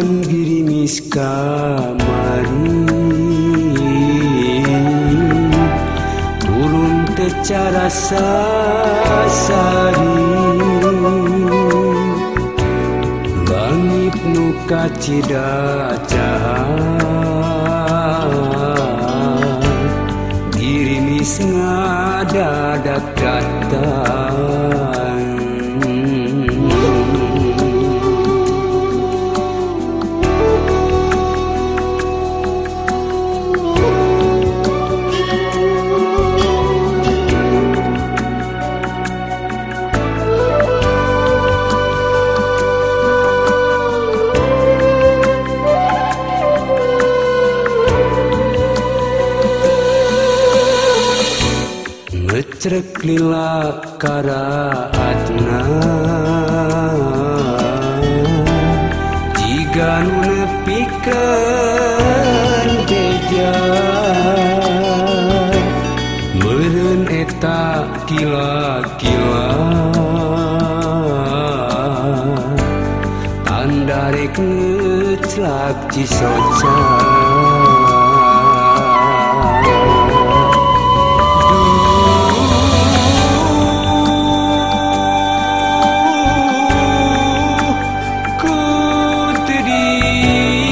hujan girimis kamari turun tecara sasari. Langit nuka cida girimis Cerklila karaatna. Jika nu nepikeun bejan Meureun eta kila-kila. Tandarek ngeclak cisocan.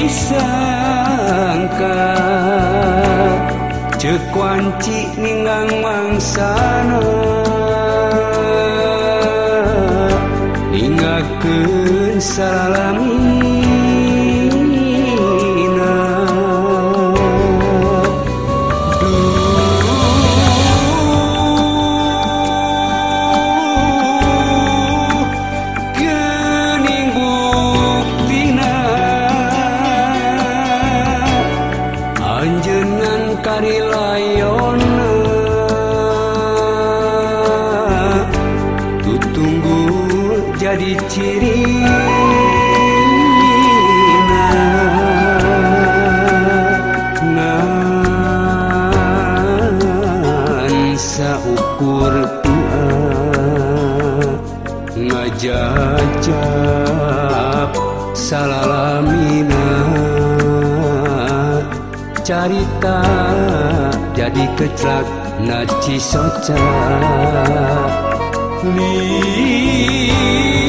disangka. Cekwanci ningang mangsana Inga ke salalami Tutunggul jadi ciri Ngan saukur tua ngajajab salalamina carita jadi keclak naci soca lir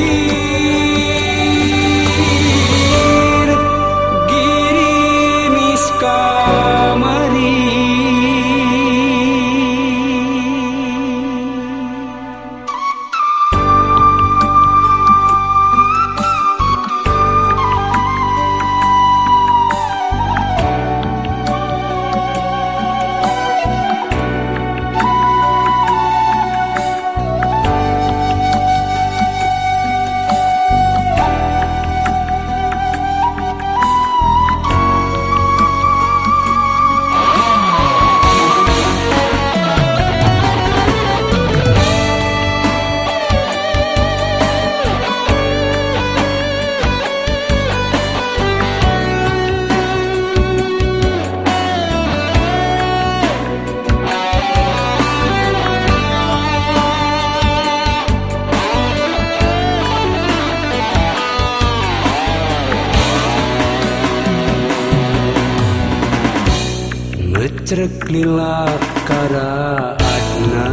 Ngecrek lila karaatna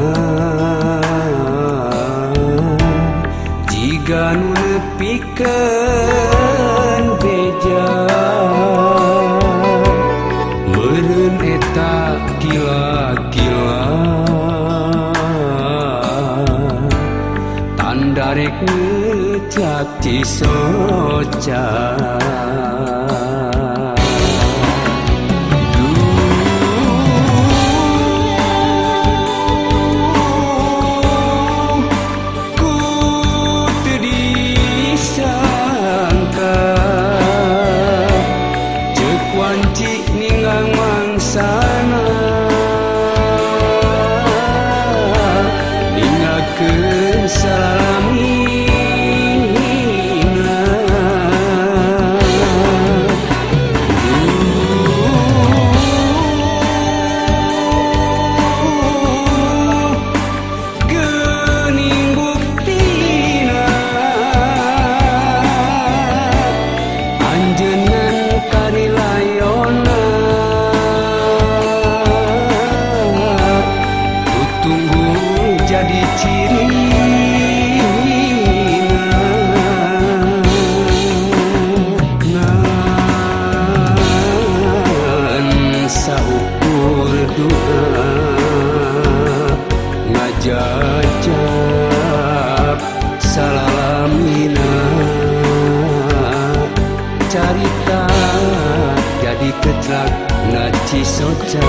Jika nu nepikeun beja. Meureun eta kila-kila Tanda rek ngecak cisoca 你眼望山啊。jajak salamina carita jadi kecelak naci soca